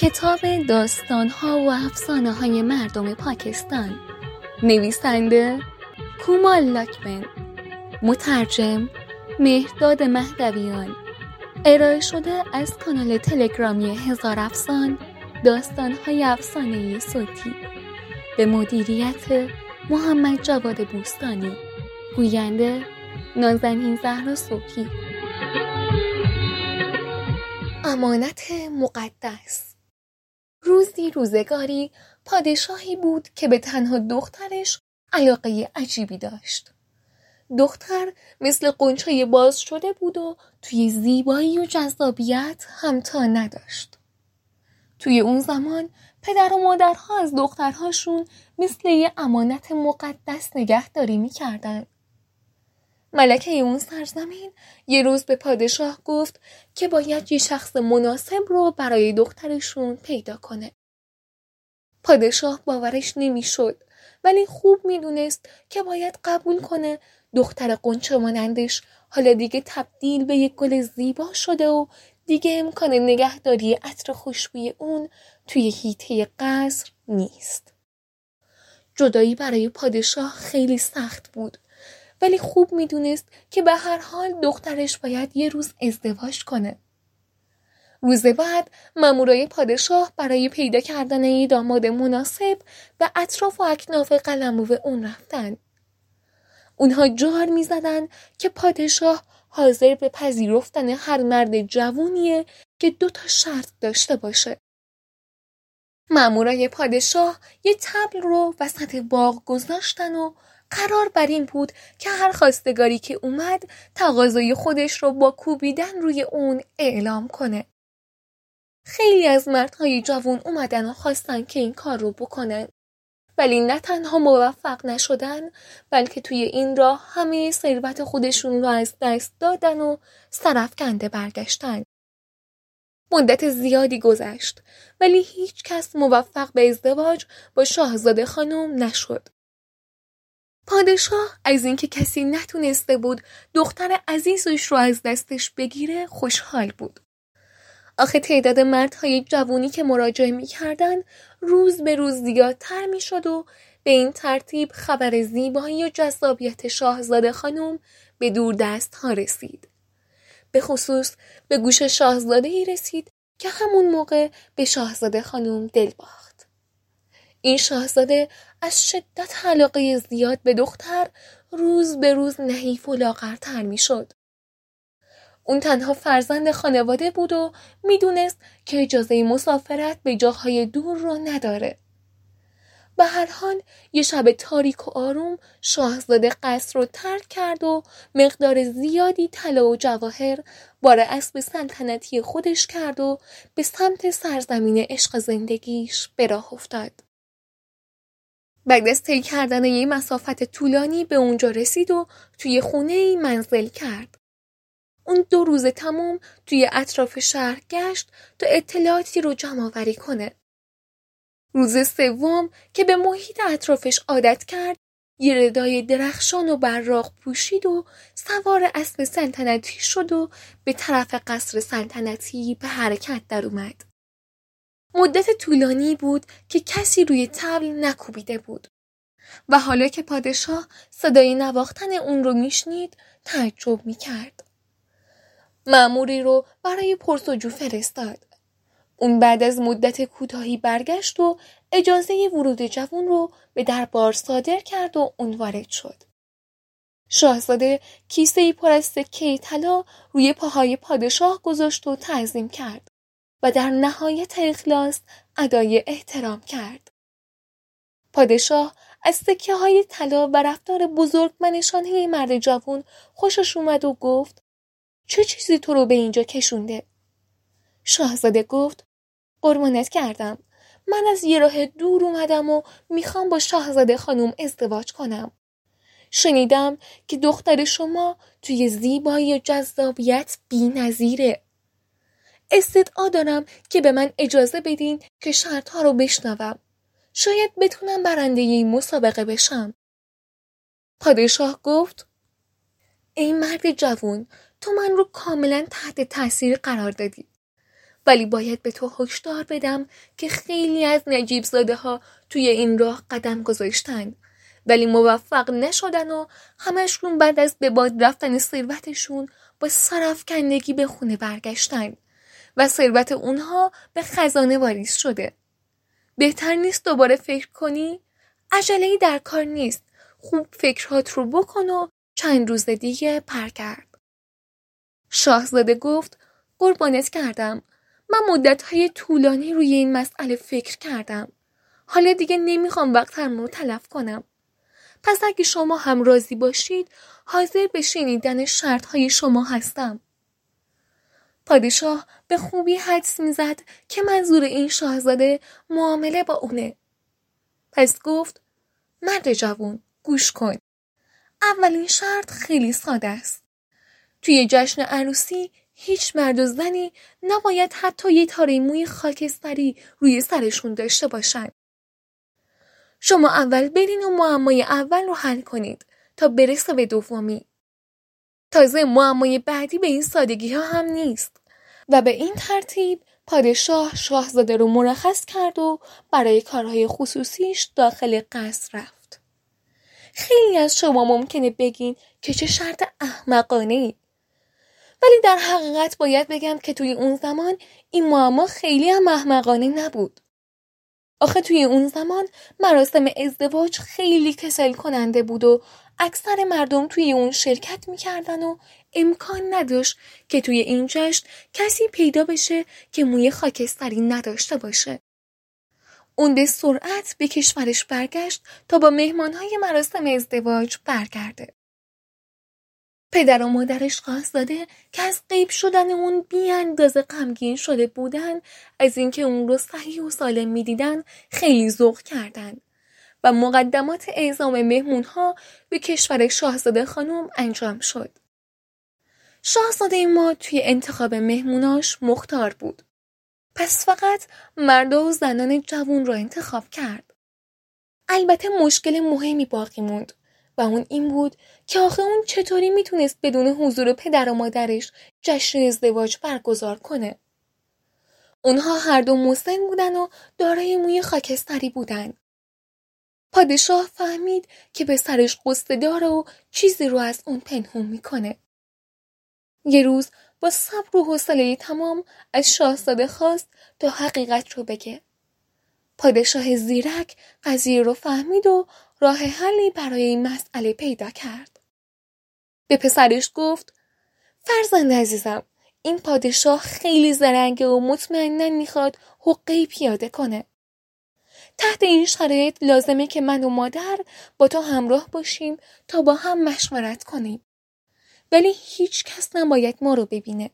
کتاب داستانها و افسانه های مردم پاکستان. نویسنده کومال لاکمن. مترجم مهداد مهدویان. ارائه شده از کانال تلگرامی هزار افسان داستانهای افسانه صوتی. به مدیریت محمد جواد بوستانی. گوینده نازنین زهرا صبحی. امانت مقدس. روزی روزگاری پادشاهی بود که به تنها دخترش علاقه عجیبی داشت. دختر مثل قنچه باز شده بود و توی زیبایی و جذابیت همتا نداشت. توی اون زمان پدر و مادرها از دخترهاشون مثل یه امانت مقدس نگهداری می‌کردن. ملکه اون سرزمین یه روز به پادشاه گفت که باید یه شخص مناسب رو برای دخترشون پیدا کنه. پادشاه باورش نمی‌شد ولی خوب می‌دونست که باید قبول کنه دختر قنچه مانندش حالا دیگه تبدیل به یک گل زیبا شده و دیگه امکان نگهداری عطر خوشبوی اون توی هیته قصر نیست. جدایی برای پادشاه خیلی سخت بود ولی خوب می‌دونست که به هر حال دخترش باید یه روز ازدواج کنه. روز بعد مامورای پادشاه برای پیدا کردن یه داماد مناسب به اطراف و اکناف قلمرو اون رفتن. اونها جار می زدن که پادشاه حاضر به پذیرفتن هر مرد جوونیه که دو تا شرط داشته باشه. مامورای پادشاه یه تبل رو وسط باغ گذاشتن و قرار بر این بود که هر خواستگاری که اومد تقاضای خودش رو با کوبیدن روی اون اعلام کنه. خیلی از مردهای جوان اومدن و خواستن که این کار رو بکنن. ولی نه تنها موفق نشدن بلکه توی این راه همه ثروت خودشون رو از دست دادن و سرفکنده برگشتن. مدت زیادی گذشت ولی هیچ کس موفق به ازدواج با شاهزاده خانم نشد. پادشاه از اینکه کسی نتونسته بود دختر عزیزش رو از دستش بگیره خوشحال بود. آخه تعداد مردهای جوونی که مراجعه می‌کردن روز به روز زیادتر می‌شد و به این ترتیب خبر زیبایی و جذابیت شاهزاده خانم به دور دست ها رسید. به خصوص به گوش شاهزاده ای رسید که همون موقع به شاهزاده خانم دل باخت. این شاهزاده از شدت علاقه زیاد به دختر روز به روز نحیف و لاغرتر می‌شد. اون تنها فرزند خانواده بود و می‌دونست که اجازه مسافرت به جاهای دور رو نداره. به هر حال یه شب تاریک و آروم شاهزاده قصر رو ترک کرد و مقدار زیادی طلا و جواهر بار اسب سلطنتی خودش کرد و به سمت سرزمین عشق زندگیش به راه افتاد. بعد از طی کردن یه مسافت طولانی به اونجا رسید و توی خونه ای منزل کرد. اون دو روز تمام توی اطراف شهر گشت تا اطلاعاتی رو جمع آوری کنه. روز سوم که به محیط اطرافش عادت کرد یه ردای درخشان و براق پوشید و سوار اسب سلطنتی شد و به طرف قصر سلطنتی به حرکت در اومد. مدت طولانی بود که کسی روی تبل نکوبیده بود و حالا که پادشاه صدای نواختن اون رو میشنید تعجب می‌کرد. معموری رو برای پرسجو فرستاد. اون بعد از مدت کوتاهی برگشت و اجازه ورود جوون رو به دربار صادر کرد و اون وارد شد. شاهزاده کیسه ای پر از سکه طلا روی پاهای پادشاه گذاشت و تعظیم کرد و در نهایت اخلاص ادای احترام کرد. پادشاه از سکه های طلا و رفتار بزرگ منشانه مرد جوون خوشش اومد و گفت چه چیزی تو رو به اینجا کشونده؟ شاهزاده گفت قربانت کردم. من از یه راه دور اومدم و می‌خوام با شاهزاده خانم ازدواج کنم. شنیدم که دختر شما توی زیبایی و جذابیت بی نظیره. استدعا دارم که به من اجازه بدین که شرطها رو بشنوم. شاید بتونم برنده این مسابقه بشم. پادشاه گفت ای مرد جوون تو من رو کاملا تحت تاثیر قرار دادی. ولی باید به تو هشدار بدم که خیلی از نجیب زاده ها توی این راه قدم گذاشتن ولی موفق نشدن و همشون بعد از به باد رفتن ثروتشون با سرفکندگی به خونه برگشتن و ثروت اونها به خزانه واریز شده. بهتر نیست دوباره فکر کنی؟ عجله در کار نیست. خوب فکرهات رو بکن و چند روز دیگه کرد. شاهزاده گفت قربانت کردم. من مدت های طولانی روی این مسئله فکر کردم. حالا دیگه نمی‌خوام وقتم رو تلف کنم. پس اگه شما هم راضی باشید حاضر به شنیدن شرط های شما هستم. پادشاه به خوبی حدس می‌زد که منظور این شاهزاده معامله با اونه. پس گفت مرد جوون گوش کن. اولین شرط خیلی ساده است. توی جشن عروسی هیچ مرد و زنی نباید حتی یه تاره موی خاکستری روی سرشون داشته باشن. شما اول برین و معمای اول رو حل کنید تا برسه به دومی. تازه معمای بعدی به این سادگی ها هم نیست و به این ترتیب پادشاه شاهزاده رو مرخص کرد و برای کارهای خصوصیش داخل قصر رفت. خیلی از شما ممکنه بگین که چه شرط احمقانه ای. ولی در حقیقت باید بگم که توی اون زمان این معما خیلی هم احمقانه نبود. آخه توی اون زمان مراسم ازدواج خیلی کسل کننده بود و اکثر مردم توی اون شرکت می‌کردن و امکان نداشت که توی این جشن کسی پیدا بشه که موی خاکستری نداشته باشه. اون به سرعت به کشورش برگشت تا با مهمانهای مراسم ازدواج برگرده. پدر و مادرش داده که از قیب شدن اون بی اندازه غمگین شده بودن از اینکه اون رو صحیح و سالم می‌دیدن خیلی ذوق کردن و مقدمات اعزام مهمون ها به کشور شاهزاده خانم انجام شد. شاهزاده ما توی انتخاب مهموناش مختار بود. پس فقط مردا و زنان جوون را انتخاب کرد. البته مشکل مهمی باقی موند. و اون این بود که آخه اون چطوری می‌تونست بدون حضور پدر و مادرش جشن ازدواج برگزار کنه. اونها هر دو مسن بودن و دارای موی خاکستری بودن. پادشاه فهمید که به سرش قصه داره و چیزی رو از اون پنهون می‌کنه. یه روز با صبر و حوصله تمام از شاهزاده خواست تا حقیقت رو بگه. پادشاه زیرک قضیه رو فهمید و راه حلی برای این مسئله پیدا کرد. به پسرش گفت فرزند عزیزم این پادشاه خیلی زرنگه و مطمئنا می‌خواد حقه پیاده کنه. تحت این شرایط لازمه که من و مادر با تو همراه باشیم تا با هم مشورت کنیم. ولی هیچ کس نباید ما رو ببینه.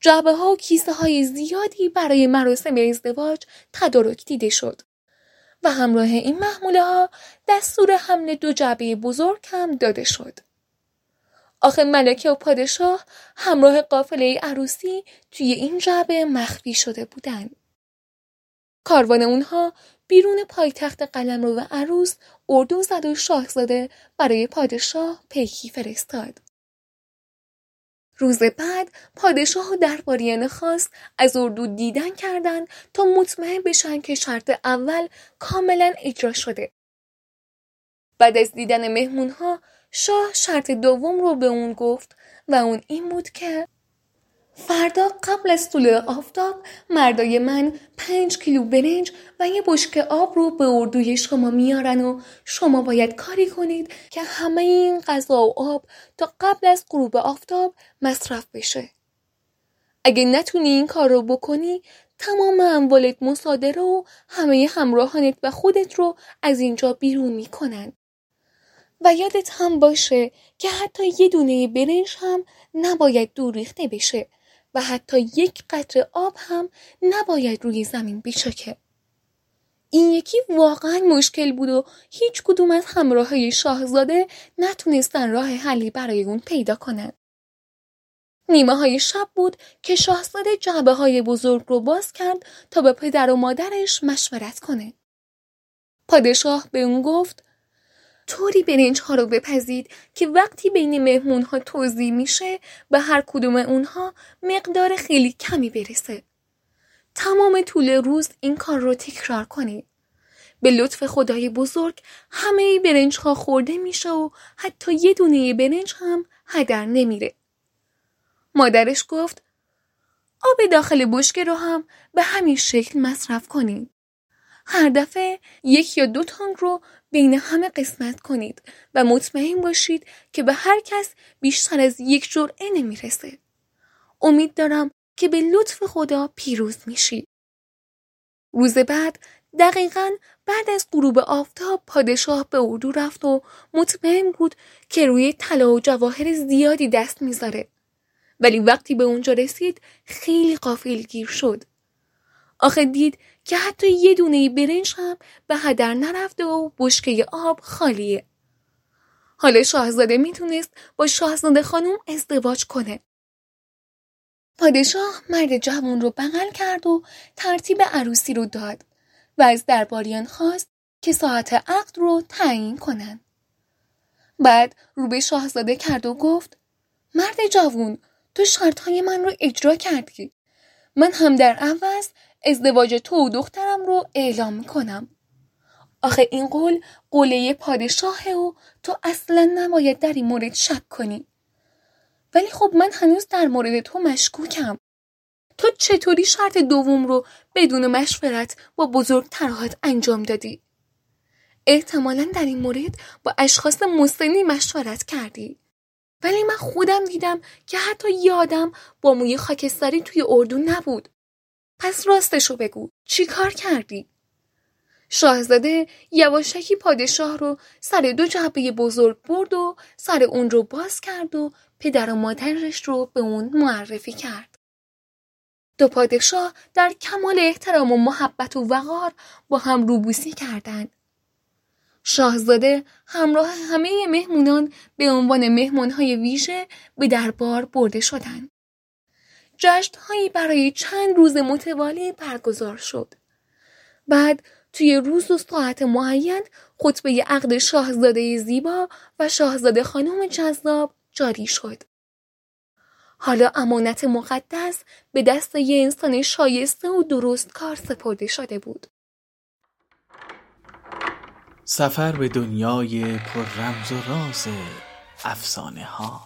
جعبه ها و کیسه های زیادی برای مراسم ازدواج تدارک دیده شد. و همراه این محموله ها دستور حمل دو جعبه بزرگ هم داده شد. آخه ملکه و پادشاه همراه قافله عروسی توی این جعبه مخفی شده بودند. کاروان اونها بیرون پایتخت قلمرو و عروس اردو زد و شاهزاده برای پادشاه پیکی فرستاد. روز بعد پادشاه و درباریان خاص از اردو دیدن کردند تا مطمئن بشن که شرط اول کاملا اجرا شده. بعد از دیدن مهمون ها شاه شرط دوم رو به اون گفت و اون این بود که فردا قبل از طلوع آفتاب مردای من پنج کیلو برنج و یه بشکه آب رو به اردوی شما میارن و شما باید کاری کنید که همه این غذا و آب تا قبل از غروب آفتاب مصرف بشه. اگه نتونی این کار رو بکنی تمام اموالت مصادره و همه همراهانت و خودت رو از اینجا بیرون می‌کنن. و یادت هم باشه که حتی یه دونه برنج هم نباید دور ریخته بشه و حتی یک قطره آب هم نباید روی زمین بچکه. این یکی واقعا مشکل بود و هیچ کدوم از همراه شاهزاده نتونستن راه حلی برای اون پیدا کنن. نیمه های شب بود که شاهزاده جعبه های بزرگ رو باز کرد تا به پدر و مادرش مشورت کنه. پادشاه به اون گفت طوری برنج ها رو بپزید که وقتی بین مهمون ها توضیح میشه به هر کدوم اونها مقدار خیلی کمی برسه. تمام طول روز این کار رو تکرار کنید. به لطف خدای بزرگ همه برنج ها خورده میشه و حتی یه دونه برنج هم هدر نمیره. مادرش گفت آب داخل بشکه رو هم به همین شکل مصرف کنید. هر دفعه یک یا دو تانک رو بین همه قسمت کنید و مطمئن باشید که به هر کس بیشتر از یک جرعه نمی‌رسه. امید دارم که به لطف خدا پیروز میشید. روز بعد دقیقا بعد از غروب آفتاب پادشاه به اردو رفت و مطمئن بود که روی طلا و جواهر زیادی دست می‌ذاره. ولی وقتی به اونجا رسید خیلی قافل گیر شد. آخه دید که حتی یه دونه برنج هم به هدر نرفته و بشکه آب خالیه. حالا شاهزاده می‌تونست با شاهزاده خانم ازدواج کنه. پادشاه مرد جوان رو بغل کرد و ترتیب عروسی رو داد و از درباریان خواست که ساعت عقد رو تعیین کنن. بعد رو به شاهزاده کرد و گفت مرد جوون تو شرطهای من رو اجرا کردی. من هم در عوض ازدواج تو و دخترم رو اعلام می‌کنم. آخه این قول قوله پادشاهه و تو اصلا نباید در این مورد شک کنی. ولی خب من هنوز در مورد تو مشکوکم. تو چطوری شرط دوم رو بدون مشورت با بزرگ تراحت انجام دادی؟ احتمالا در این مورد با اشخاص مسنی مشورت کردی. ولی من خودم دیدم که حتی یادم با موی خاکستری توی اردو نبود. پس راستشو بگو چی کار کردی؟ شاهزاده یواشکی پادشاه رو سر دو جعبه بزرگ برد و سر اون رو باز کرد و پدر و مادرش رو به اون معرفی کرد. دو پادشاه در کمال احترام و محبت و وقار با هم روبوسی کردند. شاهزاده همراه همه مهمونان به عنوان مهمانهای ویژه به دربار برده شدند. جشنهایی برای چند روز متوالی برگزار شد. بعد توی روز و ساعت معین خطبه عقد شاهزاده زیبا و شاهزاده خانم جذاب جاری شد. حالا امانت مقدس به دست یه انسان شایسته و درست کار سپرده شده بود. سفر به دنیای پر رمز و راز افسانه ها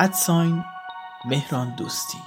ادساین مهران دوستی.